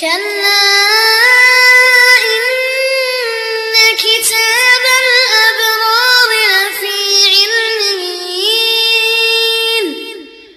كلا